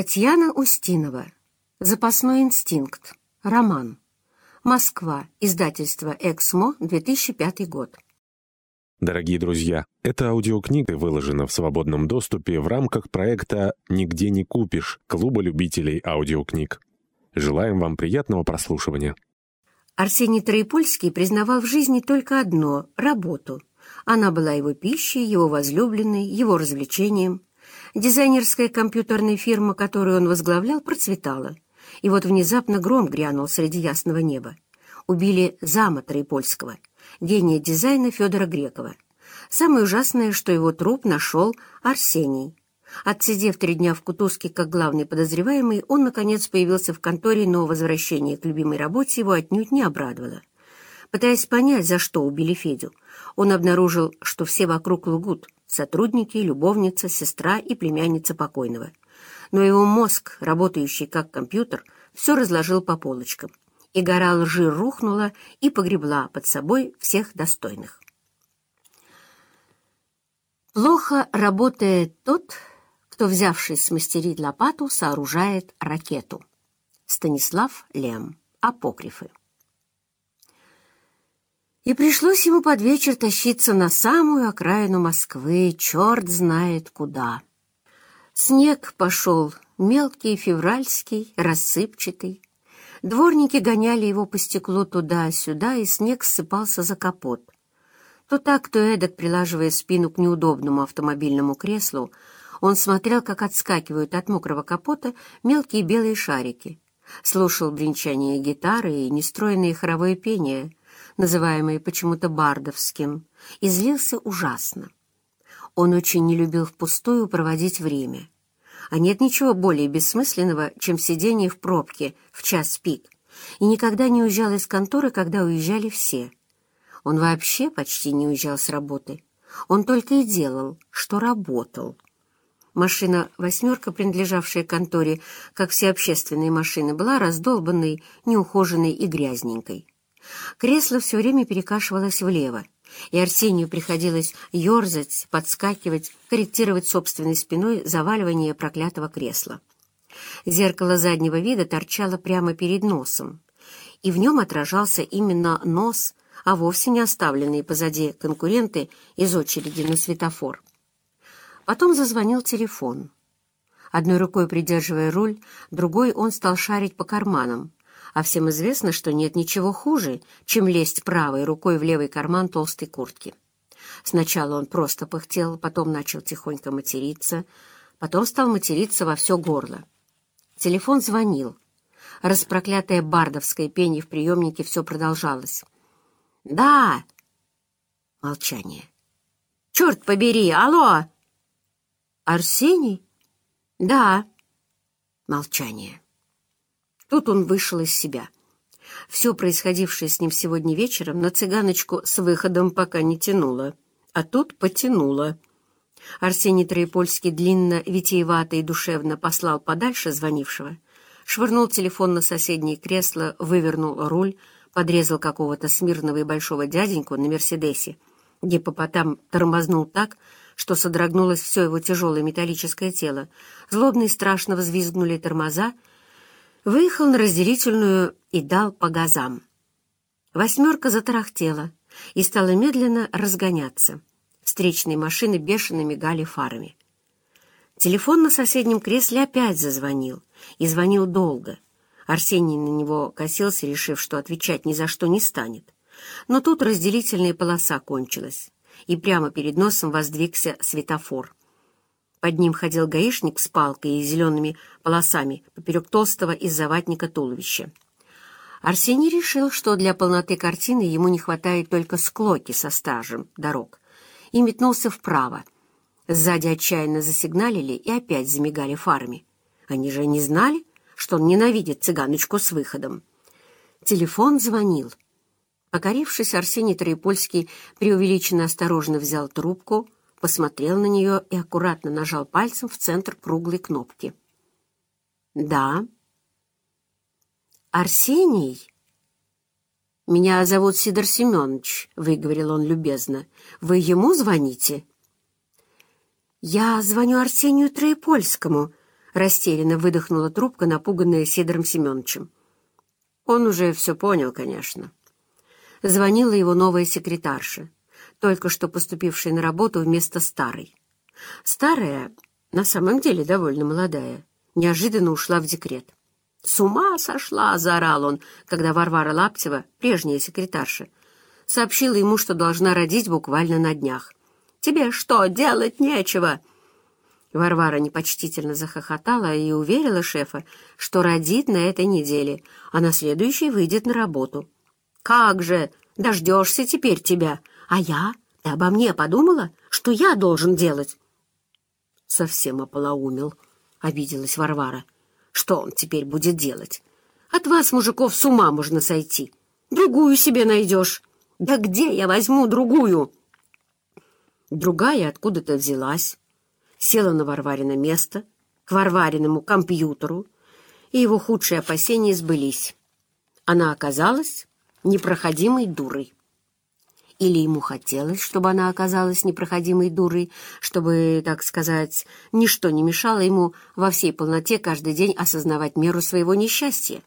Татьяна Устинова. Запасной инстинкт. Роман. Москва. Издательство «Эксмо», 2005 год. Дорогие друзья, эта аудиокнига выложена в свободном доступе в рамках проекта «Нигде не купишь» Клуба любителей аудиокниг. Желаем вам приятного прослушивания. Арсений Троепольский признавал в жизни только одно — работу. Она была его пищей, его возлюбленной, его развлечением — Дизайнерская компьютерная фирма, которую он возглавлял, процветала. И вот внезапно гром грянул среди ясного неба. Убили зама Троепольского, гения дизайна Федора Грекова. Самое ужасное, что его труп нашел Арсений. Отсидев три дня в Кутузке как главный подозреваемый, он, наконец, появился в конторе, но возвращение к любимой работе его отнюдь не обрадовало. Пытаясь понять, за что убили Федю, он обнаружил, что все вокруг лгут — сотрудники, любовница, сестра и племянница покойного. Но его мозг, работающий как компьютер, все разложил по полочкам, и гора лжи рухнула и погребла под собой всех достойных. Плохо работает тот, кто, взявшись смастерить лопату, сооружает ракету. Станислав Лем. Апокрифы. И пришлось ему под вечер тащиться на самую окраину Москвы, черт знает куда. Снег пошел мелкий, февральский, рассыпчатый. Дворники гоняли его по стеклу туда-сюда, и снег ссыпался за капот. То так, то эдак, прилаживая спину к неудобному автомобильному креслу, он смотрел, как отскакивают от мокрого капота мелкие белые шарики, слушал бренчание гитары и нестроенное хоровое пение — называемый почему-то бардовским, и злился ужасно. Он очень не любил впустую проводить время. А нет ничего более бессмысленного, чем сидение в пробке в час пик, и никогда не уезжал из конторы, когда уезжали все. Он вообще почти не уезжал с работы. Он только и делал, что работал. Машина «восьмерка», принадлежавшая конторе, как все общественные машины, была раздолбанной, неухоженной и грязненькой. Кресло все время перекашивалось влево, и Арсению приходилось ерзать, подскакивать, корректировать собственной спиной заваливание проклятого кресла. Зеркало заднего вида торчало прямо перед носом, и в нем отражался именно нос, а вовсе не оставленные позади конкуренты из очереди на светофор. Потом зазвонил телефон. Одной рукой придерживая руль, другой он стал шарить по карманам, а всем известно, что нет ничего хуже, чем лезть правой рукой в левый карман толстой куртки. Сначала он просто пыхтел, потом начал тихонько материться, потом стал материться во все горло. Телефон звонил. Распроклятое бардовское пение в приемнике все продолжалось. «Да!» Молчание. «Черт побери! Алло!» «Арсений?» «Да!» Молчание. Тут он вышел из себя. Все происходившее с ним сегодня вечером на цыганочку с выходом пока не тянуло, а тут потянуло. Арсений Троепольский длинно, витиевато и душевно послал подальше звонившего, швырнул телефон на соседнее кресло, вывернул руль, подрезал какого-то смирного и большого дяденьку на «Мерседесе», Гиппопотам тормознул так, что содрогнулось все его тяжелое металлическое тело. Злобно и страшно взвизгнули тормоза, выехал на разделительную и дал по газам. Восьмерка затарахтела и стала медленно разгоняться. Встречные машины бешено мигали фарами. Телефон на соседнем кресле опять зазвонил, и звонил долго. Арсений на него косился, решив, что отвечать ни за что не станет. Но тут разделительная полоса кончилась, и прямо перед носом воздвигся светофор. Под ним ходил гаишник с палкой и зелеными полосами поперек толстого из-за ватника туловища. Арсений решил, что для полноты картины ему не хватает только склоки со стажем дорог, и метнулся вправо. Сзади отчаянно засигналили и опять замигали фарами. Они же не знали, что он ненавидит цыганочку с выходом. Телефон звонил. Покорившись, Арсений Троепольский преувеличенно осторожно взял трубку — посмотрел на нее и аккуратно нажал пальцем в центр круглой кнопки. «Да». «Арсений?» «Меня зовут Сидор Семенович», — выговорил он любезно. «Вы ему звоните?» «Я звоню Арсению Троепольскому», — Растерянно выдохнула трубка, напуганная Сидором Семеновичем. Он уже все понял, конечно. Звонила его новая секретарша, только что поступившая на работу вместо старой. Старая, на самом деле довольно молодая, неожиданно ушла в декрет. «С ума сошла!» — заорал он, когда Варвара Лаптева, прежняя секретарша, сообщила ему, что должна родить буквально на днях. «Тебе что, делать нечего?» Варвара непочтительно захохотала и уверила шефа, что родит на этой неделе, а на следующей выйдет на работу. «Как же! Дождешься теперь тебя! А я? Ты обо мне подумала? Что я должен делать?» «Совсем ополоумел», — обиделась Варвара. «Что он теперь будет делать? От вас, мужиков, с ума можно сойти. Другую себе найдешь. Да где я возьму другую?» Другая откуда-то взялась села на Варварино место, к Варвариному компьютеру, и его худшие опасения сбылись. Она оказалась непроходимой дурой. Или ему хотелось, чтобы она оказалась непроходимой дурой, чтобы, так сказать, ничто не мешало ему во всей полноте каждый день осознавать меру своего несчастья.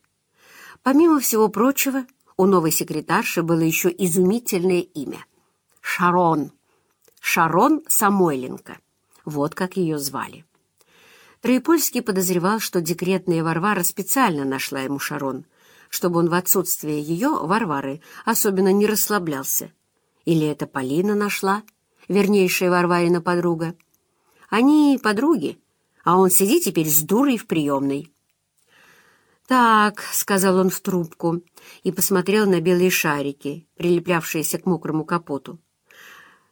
Помимо всего прочего, у новой секретарши было еще изумительное имя — Шарон. Шарон Самойленко. Вот как ее звали. Троепольский подозревал, что декретная Варвара специально нашла ему Шарон, чтобы он в отсутствие ее, Варвары, особенно не расслаблялся. Или это Полина нашла, вернейшая Варварина подруга. Они подруги, а он сидит теперь с дурой в приемной. «Так», — сказал он в трубку и посмотрел на белые шарики, прилеплявшиеся к мокрому капоту.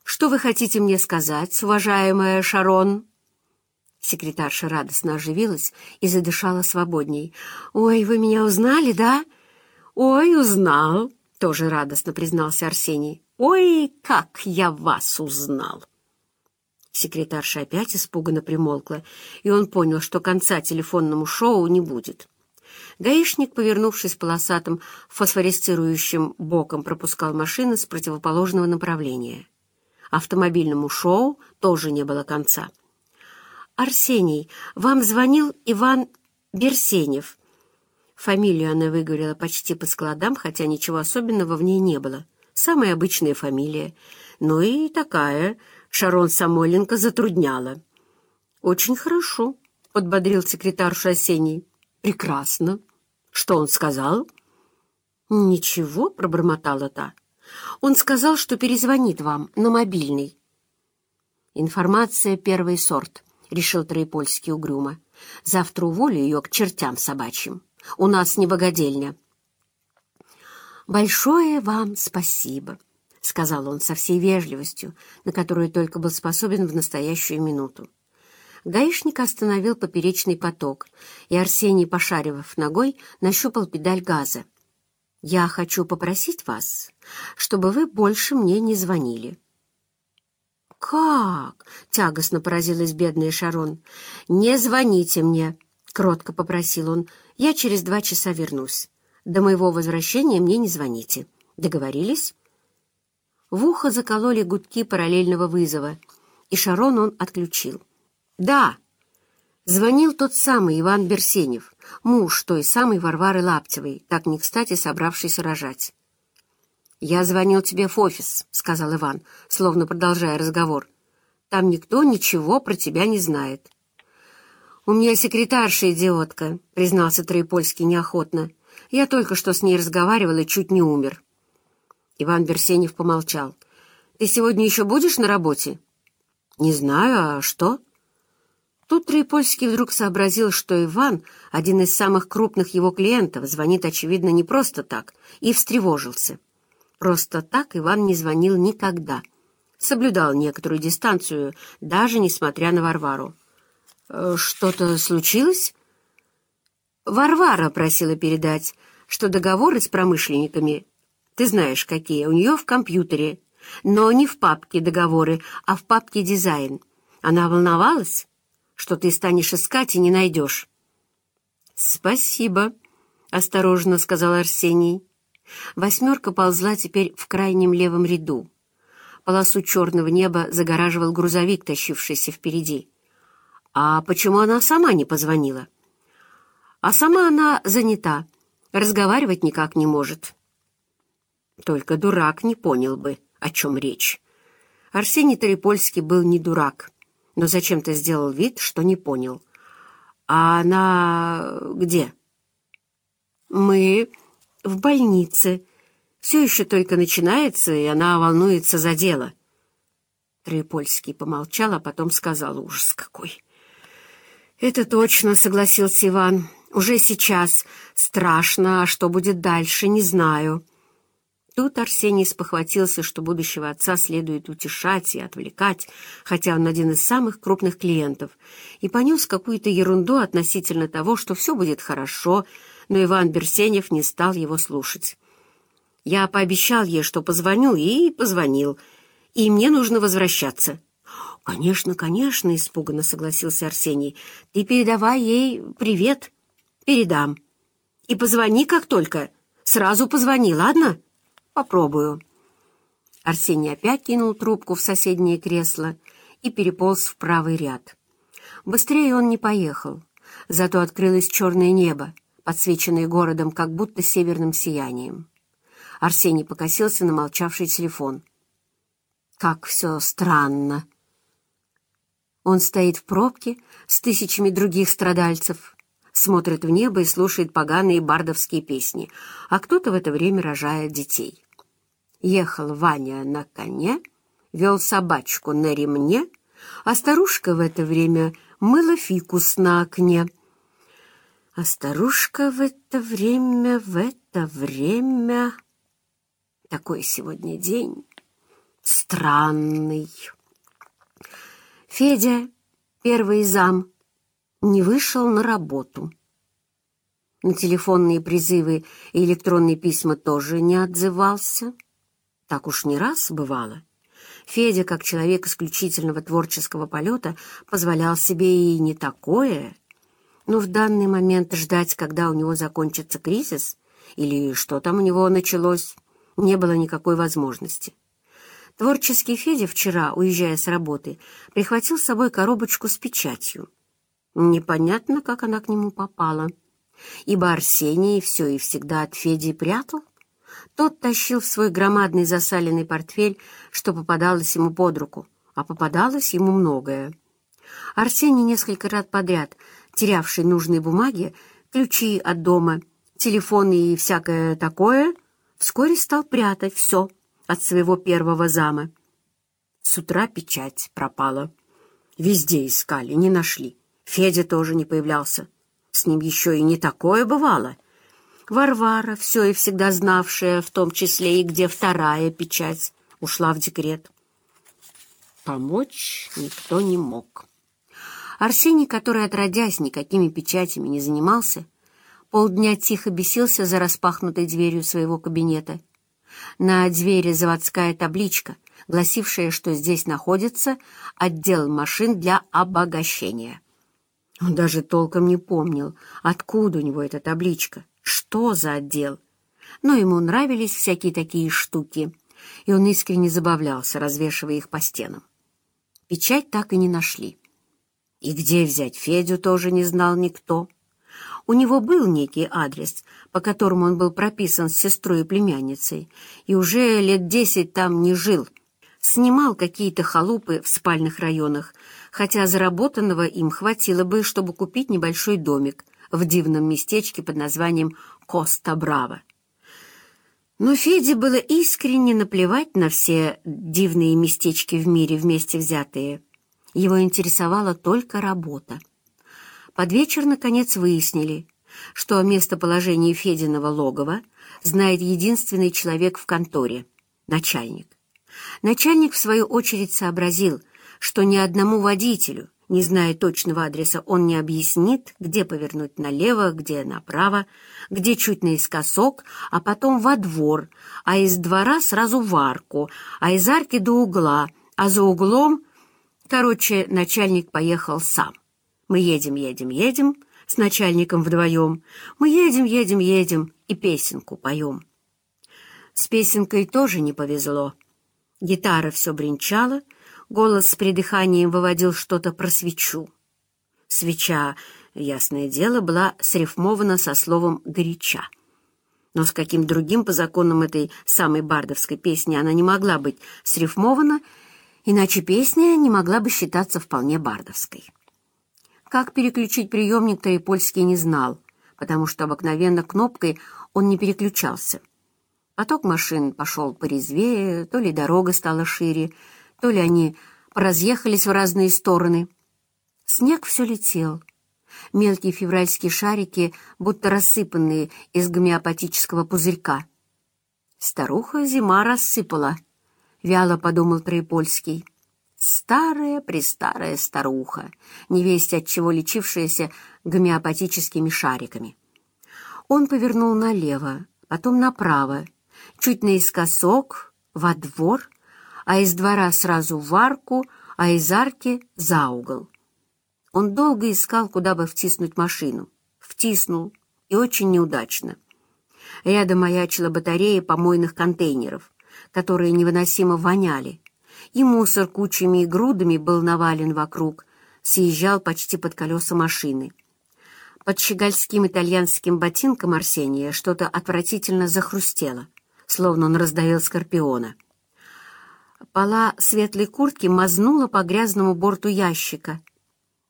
«Что вы хотите мне сказать, уважаемая Шарон?» Секретарша радостно оживилась и задышала свободней. «Ой, вы меня узнали, да?» «Ой, узнал», — тоже радостно признался Арсений. «Ой, как я вас узнал!» Секретарша опять испуганно примолкла, и он понял, что конца телефонному шоу не будет. Гаишник, повернувшись полосатым, фосфорисцирующим боком, пропускал машины с противоположного направления. Автомобильному шоу тоже не было конца. «Арсений, вам звонил Иван Берсенев». Фамилию она выговорила почти по складам, хотя ничего особенного в ней не было. Самая обычная фамилия. Но и такая Шарон Самойленко затрудняла. «Очень хорошо», — подбодрил секретарша Арсений. «Прекрасно. Что он сказал?» «Ничего», — пробормотала та. Он сказал, что перезвонит вам на мобильный. Информация первый сорт, — решил Троепольский угрюмо. Завтра уволю ее к чертям собачьим. У нас не богадельня. «Большое вам спасибо», — сказал он со всей вежливостью, на которую только был способен в настоящую минуту. Гаишник остановил поперечный поток, и Арсений, пошаривав ногой, нащупал педаль газа. «Я хочу попросить вас, чтобы вы больше мне не звонили». «Как?» — тягостно поразилась бедная Шарон. «Не звоните мне», — кротко попросил он. «Я через два часа вернусь. До моего возвращения мне не звоните. Договорились?» В ухо закололи гудки параллельного вызова, и Шарон он отключил. «Да!» Звонил тот самый Иван Берсенев, муж той самой Варвары Лаптевой, так не кстати собравшийся рожать. «Я звонил тебе в офис», — сказал Иван, словно продолжая разговор. «Там никто ничего про тебя не знает». «У меня секретарша идиотка», — признался Троепольский неохотно. «Я только что с ней разговаривал и чуть не умер». Иван Берсенев помолчал. «Ты сегодня еще будешь на работе?» «Не знаю, а что?» Тут Троепольский вдруг сообразил, что Иван, один из самых крупных его клиентов, звонит, очевидно, не просто так, и встревожился. Просто так Иван не звонил никогда. Соблюдал некоторую дистанцию, даже несмотря на Варвару. «Э, «Что-то случилось?» Варвара просила передать, что договоры с промышленниками, ты знаешь какие, у нее в компьютере, но не в папке договоры, а в папке дизайн. Она волновалась, что ты станешь искать и не найдешь. «Спасибо», — осторожно сказал Арсений. Восьмерка ползла теперь в крайнем левом ряду. Полосу черного неба загораживал грузовик, тащившийся впереди. А почему она сама не позвонила? А сама она занята, разговаривать никак не может. Только дурак не понял бы, о чем речь. Арсений Трипольский был не дурак, но зачем-то сделал вид, что не понял. «А она где?» «Мы в больнице. Все еще только начинается, и она волнуется за дело». Трипольский помолчал, а потом сказал ужас какой. «Это точно», — согласился Иван. «Уже сейчас страшно, а что будет дальше, не знаю». Тут Арсений спохватился, что будущего отца следует утешать и отвлекать, хотя он один из самых крупных клиентов, и понес какую-то ерунду относительно того, что все будет хорошо, но Иван Берсенев не стал его слушать. Я пообещал ей, что позвоню, и позвонил, и мне нужно возвращаться. «Конечно, конечно», — испуганно согласился Арсений. «Ты передавай ей привет. Передам. И позвони, как только. Сразу позвони, ладно?» Попробую». Арсений опять кинул трубку в соседнее кресло и переполз в правый ряд. Быстрее он не поехал, зато открылось черное небо, подсвеченное городом как будто северным сиянием. Арсений покосился на молчавший телефон. «Как все странно!» Он стоит в пробке с тысячами других страдальцев, смотрит в небо и слушает поганые бардовские песни, а кто-то в это время рожает детей. Ехал Ваня на коне, вел собачку на ремне, а старушка в это время мыла фикус на окне. А старушка в это время, в это время... Такой сегодня день странный. Федя, первый зам, не вышел на работу. На телефонные призывы и электронные письма тоже не отзывался. Так уж не раз бывало. Федя, как человек исключительного творческого полета, позволял себе и не такое. Но в данный момент ждать, когда у него закончится кризис, или что там у него началось, не было никакой возможности. Творческий Федя вчера, уезжая с работы, прихватил с собой коробочку с печатью. Непонятно, как она к нему попала, ибо Арсений все и всегда от Феди прятал. Тот тащил в свой громадный засаленный портфель, что попадалось ему под руку, а попадалось ему многое. Арсений несколько раз подряд, терявший нужные бумаги, ключи от дома, телефоны и всякое такое, вскоре стал прятать все от своего первого зама. С утра печать пропала. Везде искали, не нашли. Федя тоже не появлялся. С ним еще и не такое бывало. Варвара, все и всегда знавшая, в том числе и где вторая печать, ушла в декрет. Помочь никто не мог. Арсений, который, отродясь, никакими печатями не занимался, полдня тихо бесился за распахнутой дверью своего кабинета. На двери заводская табличка, гласившая, что здесь находится отдел машин для обогащения. Он даже толком не помнил, откуда у него эта табличка, что за отдел. Но ему нравились всякие такие штуки, и он искренне забавлялся, развешивая их по стенам. Печать так и не нашли. И где взять Федю тоже не знал никто. У него был некий адрес, по которому он был прописан с сестрой и племянницей, и уже лет десять там не жил. Снимал какие-то халупы в спальных районах, хотя заработанного им хватило бы, чтобы купить небольшой домик в дивном местечке под названием Коста-Браво. Но Феде было искренне наплевать на все дивные местечки в мире вместе взятые. Его интересовала только работа. Под вечер, наконец, выяснили, что о местоположении Фединого логова знает единственный человек в конторе — начальник. Начальник, в свою очередь, сообразил, что ни одному водителю, не зная точного адреса, он не объяснит, где повернуть налево, где направо, где чуть наискосок, а потом во двор, а из двора сразу в арку, а из арки до угла, а за углом... Короче, начальник поехал сам. Мы едем, едем, едем, с начальником вдвоем. Мы едем, едем, едем и песенку поем. С песенкой тоже не повезло. Гитара все бренчала, голос с придыханием выводил что-то про свечу. Свеча, ясное дело, была срифмована со словом «горяча». Но с каким другим по законам этой самой бардовской песни она не могла быть срифмована, иначе песня не могла бы считаться вполне бардовской. Как переключить приемник Троепольский не знал, потому что обыкновенно кнопкой он не переключался. Поток машин пошел порезвее, то ли дорога стала шире, то ли они разъехались в разные стороны. Снег все летел. Мелкие февральские шарики, будто рассыпанные из гомеопатического пузырька. «Старуха зима рассыпала», — вяло подумал Троепольский. Старая-престарая старуха, невесть от чего лечившаяся гомеопатическими шариками. Он повернул налево, потом направо, чуть наискосок, во двор, а из двора сразу в арку, а из арки за угол. Он долго искал, куда бы втиснуть машину. Втиснул, и очень неудачно. Рядом маячила батарея помойных контейнеров, которые невыносимо воняли, и мусор кучами и грудами был навален вокруг, съезжал почти под колеса машины. Под щегольским итальянским ботинком Арсения что-то отвратительно захрустело, словно он раздавил скорпиона. Пола светлой куртки мазнула по грязному борту ящика.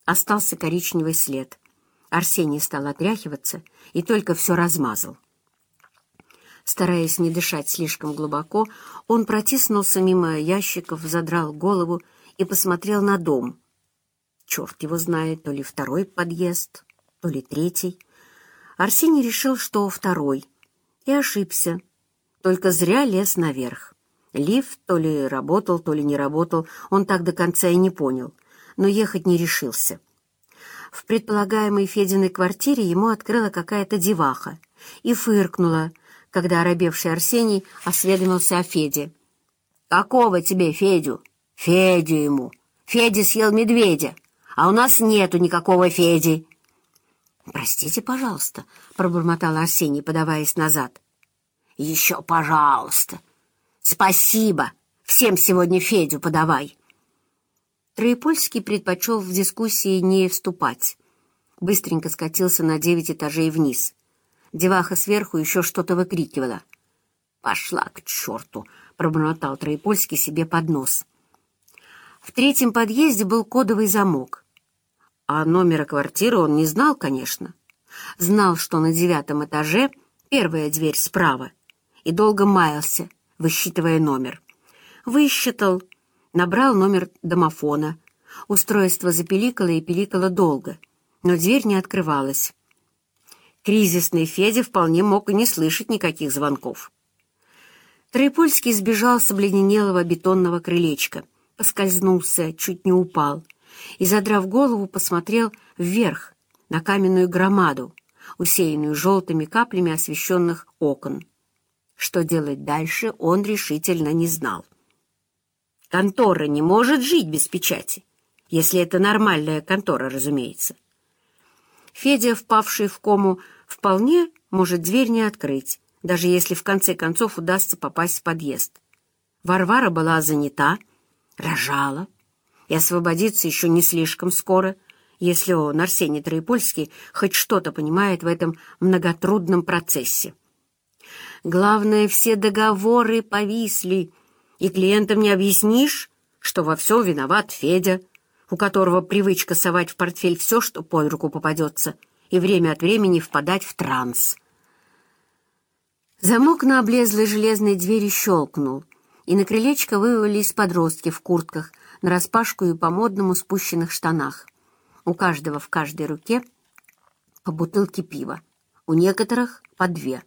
Остался коричневый след. Арсений стал отряхиваться и только все размазал. Стараясь не дышать слишком глубоко, он протиснулся мимо ящиков, задрал голову и посмотрел на дом. Черт его знает, то ли второй подъезд, то ли третий. Арсений решил, что второй, и ошибся. Только зря лез наверх. Лифт то ли работал, то ли не работал, он так до конца и не понял, но ехать не решился. В предполагаемой Фединой квартире ему открыла какая-то деваха и фыркнула, когда оробевший Арсений осведомился о Феде. «Какого тебе Федю?» «Федю ему. Федя съел медведя, а у нас нету никакого Феди». «Простите, пожалуйста», — пробормотал Арсений, подаваясь назад. «Еще пожалуйста. Спасибо. Всем сегодня Федю подавай». Троепольский предпочел в дискуссии не вступать. Быстренько скатился на девять этажей вниз. Деваха сверху еще что-то выкрикивала. «Пошла к черту!» — пробормотал Троепольский себе под нос. В третьем подъезде был кодовый замок. А номера квартиры он не знал, конечно. Знал, что на девятом этаже первая дверь справа, и долго маялся, высчитывая номер. Высчитал, набрал номер домофона. Устройство запеликало и пиликало долго, но дверь не открывалась. Кризисный Федя вполне мог и не слышать никаких звонков. Троепольский сбежал с обледенелого бетонного крылечка, поскользнулся, чуть не упал, и, задрав голову, посмотрел вверх, на каменную громаду, усеянную желтыми каплями освещенных окон. Что делать дальше, он решительно не знал. Контора не может жить без печати, если это нормальная контора, разумеется. Федя, впавший в кому, вполне может дверь не открыть, даже если в конце концов удастся попасть в подъезд. Варвара была занята, рожала, и освободиться еще не слишком скоро, если он, Арсений Троепольский, хоть что-то понимает в этом многотрудном процессе. Главное, все договоры повисли, и клиентам не объяснишь, что во всем виноват Федя, у которого привычка совать в портфель все, что под руку попадется, и время от времени впадать в транс. Замок на облезлой железной двери щелкнул, и на крылечко вывалились подростки в куртках, нараспашку и по-модному спущенных штанах. У каждого в каждой руке по бутылке пива, у некоторых по две.